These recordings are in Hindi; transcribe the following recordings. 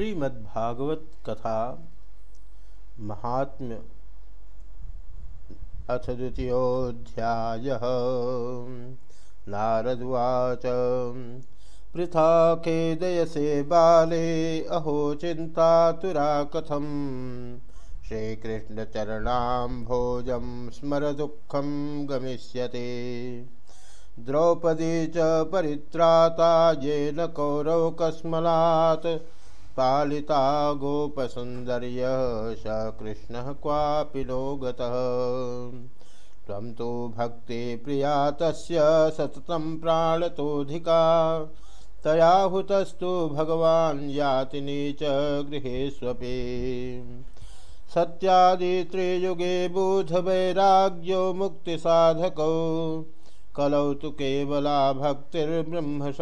श्रीमद्भागवत कथा महात्म्य अथ द्वितीयोध्याय नारदुवाच पृथा खेदयसे बाले, अहो चिन्तातुरा कथं श्रीकृष्णचरणाम्भोजं स्मरदुःखं गमिष्यते। द्रौपदी च परित्राता, येन कौरवकस्मलात् पालिता गोपसुन्दर्य स कृष्णः क्वापि नो गतः त्वं तु भक्तिप्रिया सततं प्राणतोऽधिका तयाहुतस्तु भगवान् यातिनी च गृहेष्वपि। सत्यादित्रियुगे बुधवैराग्यो मुक्तिसाधकौ। कलौ तु केवला भक्तिर्ब्रह्म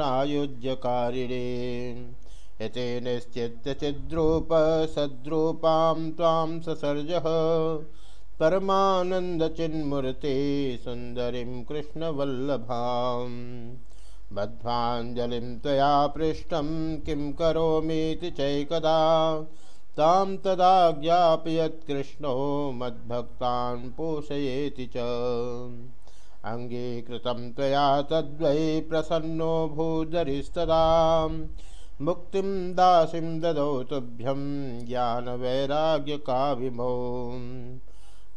सायुज्यकारिणे यते निश्चित्य चिद्रूप सद्रूपां त्वां ससर्जः। परमानन्दचिन्मूर्ते सुन्दरीं कृष्णवल्लभाम्। बद्ध्वाञ्जलिं त्वया पृष्टं किं करोमीति चैकदा। तां तदा ज्ञापयत्कृष्णो मद्भक्तान् पोषयेति च। अङ्गीकृतं त्वया तद्वै प्रसन्नो भूधरिस्तदा मुक्तिं दासीं ददौ तुभ्यं ज्ञानवैराग्यकाविमौ।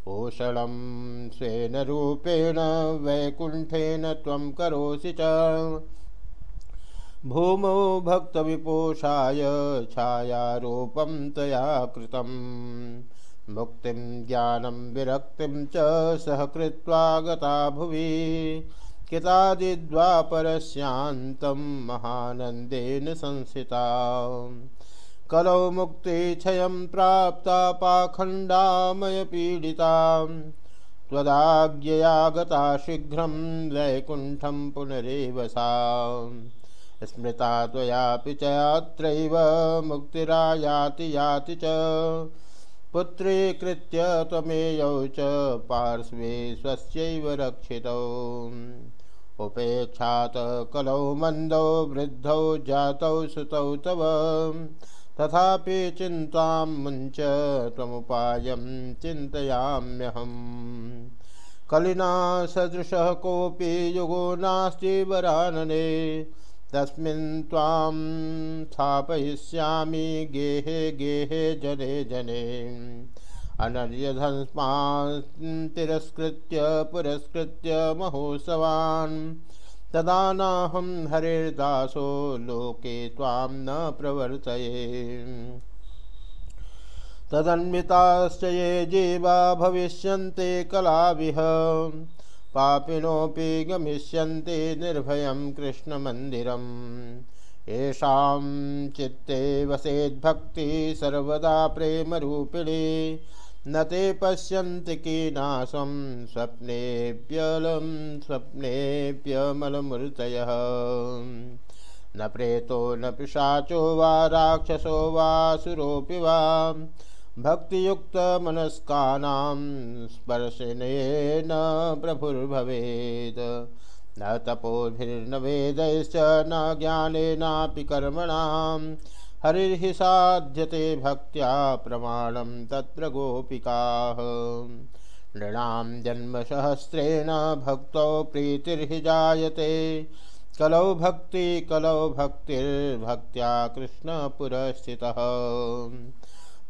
पोषणं स्वेन रूपेण वैकुण्ठेन त्वं करोसि च। भूमौ भक्तविपोषाय छायारूपं त्वया कृतम् मुक्तिं ज्ञानं विरक्तिं च सह गता भुवि। कितादिद्वापरस्यान्तं महानन्देन संस्थिता। कलौ मुक्तिक्षयं प्राप्ता पाखण्डामयपीडिता। त्वदाज्ञया गता शीघ्रं वैकुण्ठं पुनरेव सा स्मृता त्वयापि च अत्रैव मुक्तिरायाति याति च। पुत्रीकृत्य त्वमेयौ च पार्श्वे स्वस्यैव रक्षितौ। उपेक्षात कलौ मन्दौ वृद्धौ जातौ सुतौ तव। तथापि चिन्तां मुञ्च त्वमुपायं चिन्तयाम्यहम्। कलिना सदृशः कोऽपि युगो नास्ति वरानने। तस्मिन् स्थापयिष्यामि गेहे गेहे जने जने। अनर्यधन्मान् तिरस्कृत्य पुरस्कृत्य महोत्सवान्। तदा नाहं हरिर्दासो लोके त्वां न प्रवर्तये। तदन्विताश्च ये जीवा भविष्यन्ते कलाविह। पापिनोऽपि गमिष्यन्ति निर्भयं कृष्णमन्दिरम्। येषां चित्ते वसेद्भक्ति सर्वदा प्रेमरूपिणी। न ते पश्यन्ति कीनाशं स्वप्नेऽप्यलं स्वप्नेऽप्यमलमूर्तयः। न प्रेतो न पिशाचो वा राक्षसो वा सुरोऽपि वा भक्तियुक्तमनस्कानां स्पर्शनेन न तपोभिर्न वेदैश्च न ज्ञानेनापि कर्मणां हरिर्हि साध्यते भक्त्या प्रमाणं तत्र गोपिकाः। नृणां जन्मसहस्रेण भक्तौ प्रीतिर्हि कलौ भक्ति, कलौ भक्तिर्भक्त्या कृष्णपुरस्थितः।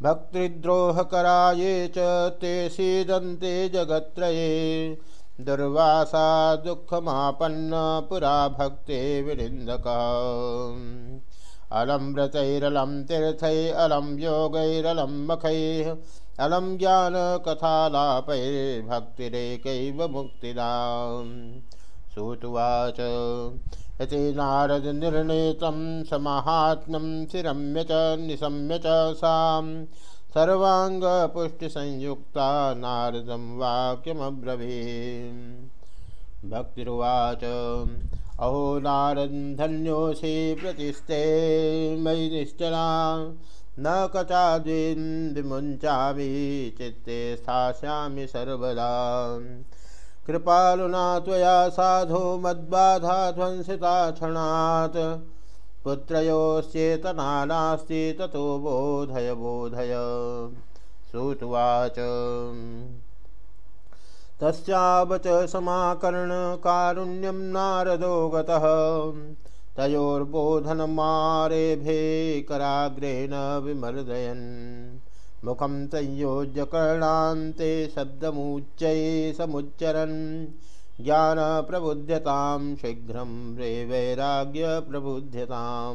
भक्तिद्रोहकरा ये च ते सीदन्ते दुर्वासा दुःखमापन्न पुरा भक्ते विनिन्दकः। अलं व्रतैरलं तीर्थै अलं योगैरलं मखैः। अलं ज्ञानकथालापैर्भक्तिरेकैव मुक्तिदाम्। सुतुवाच, यति नारदनिर्णीतं समाहात्म्यं शिरम्य च निशम्य च सां सर्वाङ्गपुष्टिसंयुक्ता नारदं वाक्यमब्रवीन् भक्तिरुवाच। अहो नारन्धन्योऽसि प्रतिस्ते मयि निश्चला। न कचाद्विन् विमुञ्चामि, चित्ते स्थास्यामि सर्वदा। कृपालुना त्वया साधो मद्बाधा ध्वंसिता क्षणात्। पुत्रयोश्चेतना नास्ति बोधय बोधय। श्रुतवाच तस्यावच समाकर्णकारुण्यं नारदो गतः तयोर्बोधनमारेभे कराग्रेण विमर्दयन्। मुखम संयोज्य कर्णाते शब्दमुच्चये समुच्चरन्। ज्ञानप्रबुध्यतां शीघ्रं रे वैराग्य प्रबुध्यता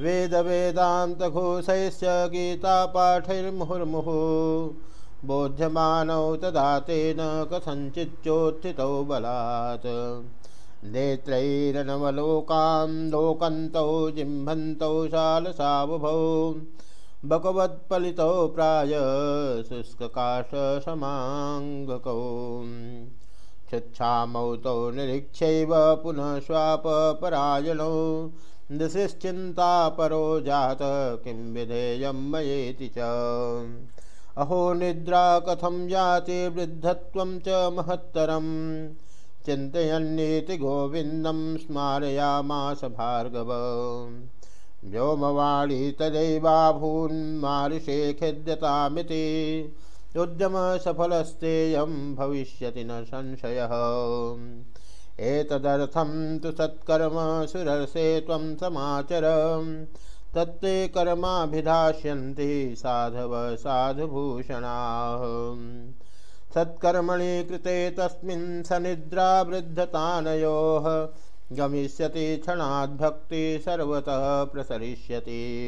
वेद वैराग्यप्रबुध्यताम् गीता गीतापाठैर्मुहुर्मुहुः। बोध्यमानौ तदा तेन कथञ्चिच्चोत्थितौ बलात्। नेत्रैरनवलोकान् लोकन्तौ जिम्भन्तौ शालसावुभौ। बकवत्पलितौ प्राय शुष्ककाशसमाङ्गकौ। क्षुच्छामौ तौ निरीक्षैव पुनः स्वापपरायणौ परो जात किं विधेयं मयेति च। अहो निद्रा कथं जाति वृद्धत्वं च महत्तरं। चिन्तयन्नीति गोविन्दं स्मारयामास भार्गव। व्योमवाणी तदैवाभून्मारुषे खिद्यतामिति। उद्यमसफलस्तेयं भविष्यति न संशयः। एतदर्थं तु सत्कर्म सुरसे त्वं तत्ते कर्माभिधास्यन्ति साधव साधुभूषणाः। सत्कर्मणि कृते तस्मिन् सनिद्रावृद्धतानयोः गमिष्यति क्षणाद्भक्ति सर्वतः प्रसरिष्यति।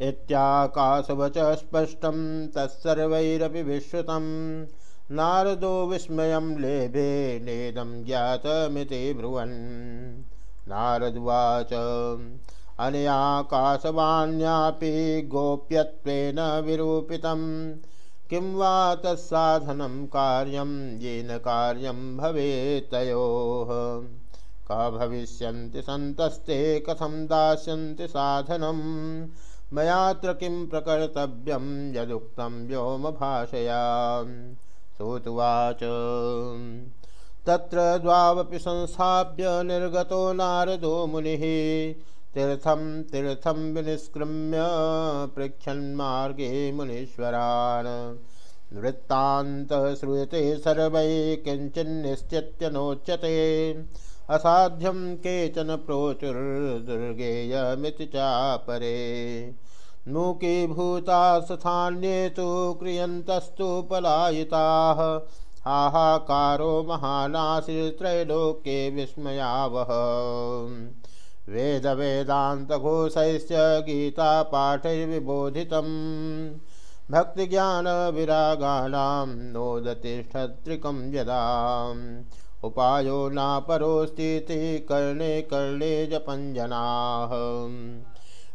इत्याकाशवच स्पष्टं, तत्सर्वैरपि विश्रुतम् नारदो विस्मय लेभे नेदं ज्ञातमिति ब्रुवन्। नारदुवाच। अनयाकाशवाण्यापि गोप्यत्वेन विरूपितं किं वा तत्साधनं कार्यं, येन कार्यं भवेत् तयोः। क भविष्यन्ति सन्तस्ते, कथं दास्यन्ति साधनं? मयात्र किं यदुक्तं व्योमभाषया। सोतुवाच तत्र द्वावपि संस्थाप्य निर्गतो नारदो मुनिः। तीर्थं तीर्थं विनिष्क्रम्य पृच्छन्मार्गे मुनीश्वरान्। वृत्तान्तः श्रूयते सर्वैः किञ्चिन्निश्चित्यनोच्यते असाध्यं केचन प्रोचुर्दुर्गेयमिति चापरे। मूकीभूतास्थान्ये तो क्रियन्तस्तु पलायिताः। हाहाकारो महानाशित्रैलोक्ये विस्मयावह। वेदवेदान्तघोषैश्च गीतापाठैर्विबोधितं भक्तिज्ञानविरागाणां नोदतिष्ठत्रिकं यदा। उपायो नापरोस्तीति कर्णे कर्णे जपञ्जनाः।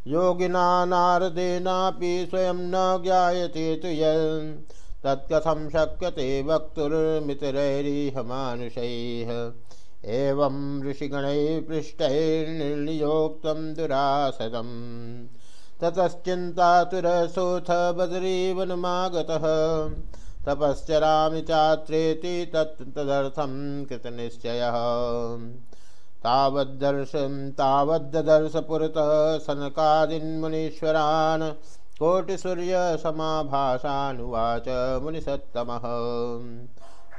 योगिना नारदेनापि स्वयं न ज्ञायते तु यत्कथं शक्यते वक्तुर्मितरैरिह मानुषैः एवं ऋषिगणैः पृष्टैर्निर्नियोक्तं दुरासदम्। ततश्चिन्तातुरसोऽथ बदरीवनमागतः तपश्चरामि चात्रेति तत् तदर्थं कृतनिश्चयः। तावद्दर्शं तावद्दर्श पुरतः सनकादिन्मुनीश्वरान् कोटिसूर्यसमाभाषानुवाच मुनिसत्तमः।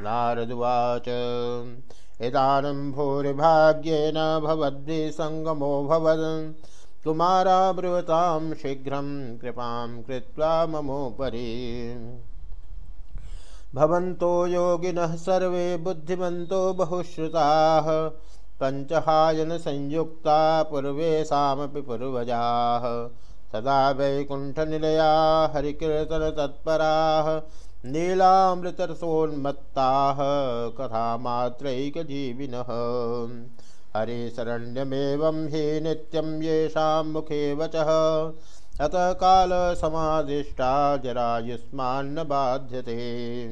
नारदुवाच, इदानीं भूरिभाग्येन भवद्भिसङ्गमोऽभवत् कुमाराब्रुवतां शीघ्रं कृपां कृत्वा ममोपरि। भवन्तो योगिनः सर्वे बुद्धिमन्तो बहुश्रुताः। पंचहायन संयुक्ता पूर्वेशापि पूर्वजाः। सदा वैकुण्ठनिलया हरिकीर्तनतत्पराः नीलामृतरसोन्मत्ताः, कथामात्रैकजीविनः। हरिशरण्यमेवं हि नित्यं येषां मुखे वचः। अतः कालसमादिष्टा जरायुष्मान्न बाध्यते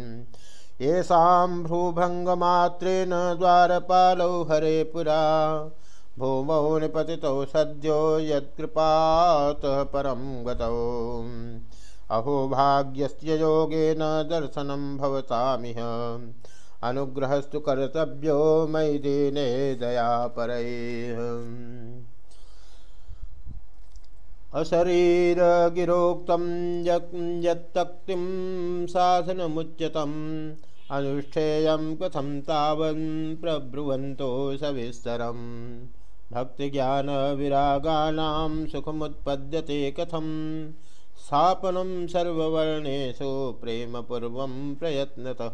येषां भ्रूभङ्गमात्रेण द्वारपालौ हरे पुरा। भूमौ निपतितौ सद्यो यत्कृपातः परं गतौ। अहो भाग्यस्य योगेन दर्शनं भवतामिह। अनुग्रहस्तु कर्तव्यो मयि दीने दया पर अशरीर गिरोक्तं यत्तक्तिं साधनमुच्यतम्। अनुष्ठेयं कथं तावन् प्रब्रुवन्तो सविस्तरम्। भक्तिज्ञानविरागाणां सुखमुत्पद्यते कथं स्थापनं सर्ववर्णेषु प्रेमपूर्वं प्रयत्नतः।